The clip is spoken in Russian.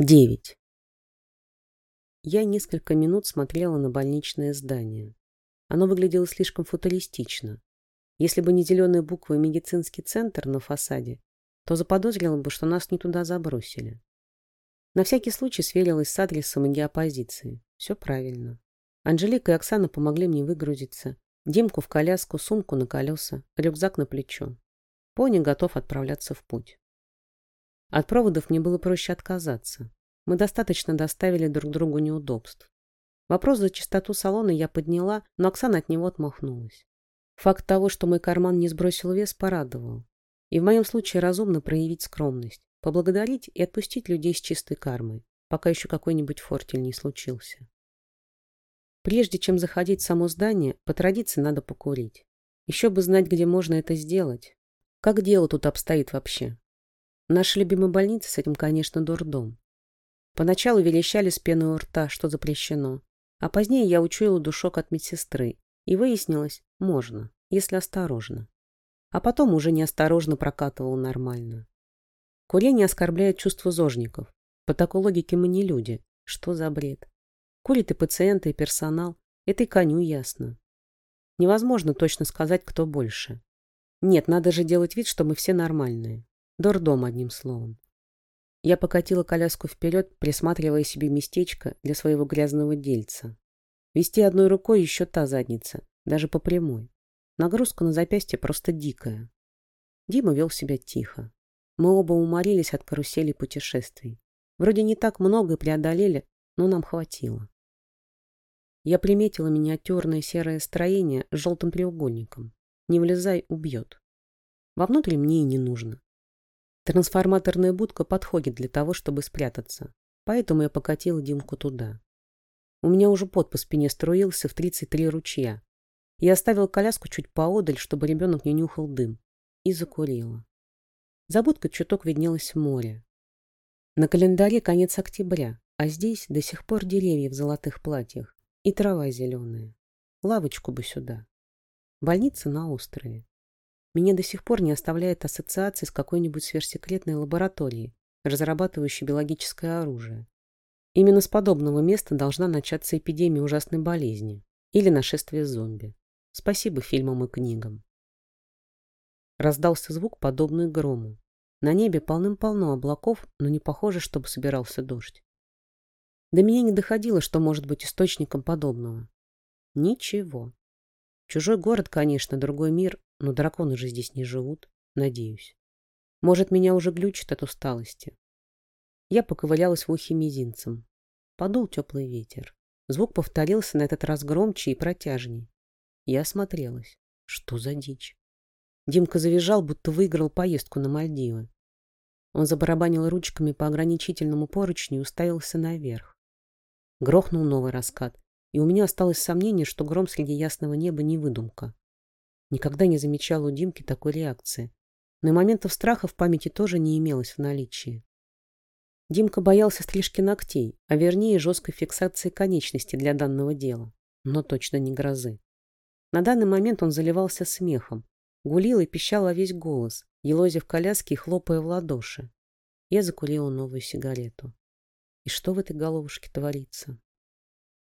Девять. Я несколько минут смотрела на больничное здание. Оно выглядело слишком футуристично. Если бы не зеленые буквы «Медицинский центр» на фасаде, то заподозрила бы, что нас не туда забросили. На всякий случай сверилась с адресом и геопозицией. Все правильно. Анжелика и Оксана помогли мне выгрузиться. Димку в коляску, сумку на колеса, рюкзак на плечо. Пони готов отправляться в путь. От проводов мне было проще отказаться. Мы достаточно доставили друг другу неудобств. Вопрос за чистоту салона я подняла, но Оксана от него отмахнулась. Факт того, что мой карман не сбросил вес, порадовал. И в моем случае разумно проявить скромность, поблагодарить и отпустить людей с чистой кармой, пока еще какой-нибудь фортель не случился. Прежде чем заходить в само здание, по традиции надо покурить. Еще бы знать, где можно это сделать. Как дело тут обстоит вообще? Наша любимая больница с этим, конечно, дурдом. Поначалу верещали с пеной у рта, что запрещено. А позднее я учуяла душок от медсестры. И выяснилось, можно, если осторожно. А потом уже неосторожно прокатывал нормально. Курение оскорбляет чувство зожников. По такой логике мы не люди. Что за бред? Курят и пациенты, и персонал. Это и коню ясно. Невозможно точно сказать, кто больше. Нет, надо же делать вид, что мы все нормальные. Дордом, одним словом. Я покатила коляску вперед, присматривая себе местечко для своего грязного дельца. Вести одной рукой еще та задница, даже по прямой. Нагрузка на запястье просто дикая. Дима вел себя тихо. Мы оба уморились от карусели путешествий. Вроде не так много преодолели, но нам хватило. Я приметила миниатюрное серое строение с желтым треугольником. Не влезай, убьет. Вовнутрь мне и не нужно. Трансформаторная будка подходит для того, чтобы спрятаться, поэтому я покатила Димку туда. У меня уже пот по спине струился в 33 ручья. Я оставила коляску чуть поодаль, чтобы ребенок не нюхал дым, и закурила. За будкой чуток виднелось море. На календаре конец октября, а здесь до сих пор деревья в золотых платьях и трава зеленая. Лавочку бы сюда. Больница на острове. Меня до сих пор не оставляет ассоциации с какой-нибудь сверхсекретной лабораторией, разрабатывающей биологическое оружие. Именно с подобного места должна начаться эпидемия ужасной болезни или нашествие зомби. Спасибо фильмам и книгам. Раздался звук, подобный грому. На небе полным-полно облаков, но не похоже, чтобы собирался дождь. До меня не доходило, что может быть источником подобного. Ничего. Чужой город, конечно, другой мир, но драконы же здесь не живут, надеюсь. Может, меня уже глючит от усталости. Я поковырялась в ухе мизинцем. Подул теплый ветер. Звук повторился на этот раз громче и протяжней. Я осмотрелась. Что за дичь? Димка завизжал, будто выиграл поездку на Мальдивы. Он забарабанил ручками по ограничительному поручню и уставился наверх. Грохнул новый раскат, и у меня осталось сомнение, что гром среди ясного неба не выдумка. Никогда не замечал у Димки такой реакции. Но и моментов страха в памяти тоже не имелось в наличии. Димка боялся стрижки ногтей, а вернее жесткой фиксации конечности для данного дела, но точно не грозы. На данный момент он заливался смехом, гулил и пищал во весь голос, елозя в коляске и хлопая в ладоши. Я закурила новую сигарету. И что в этой головушке творится?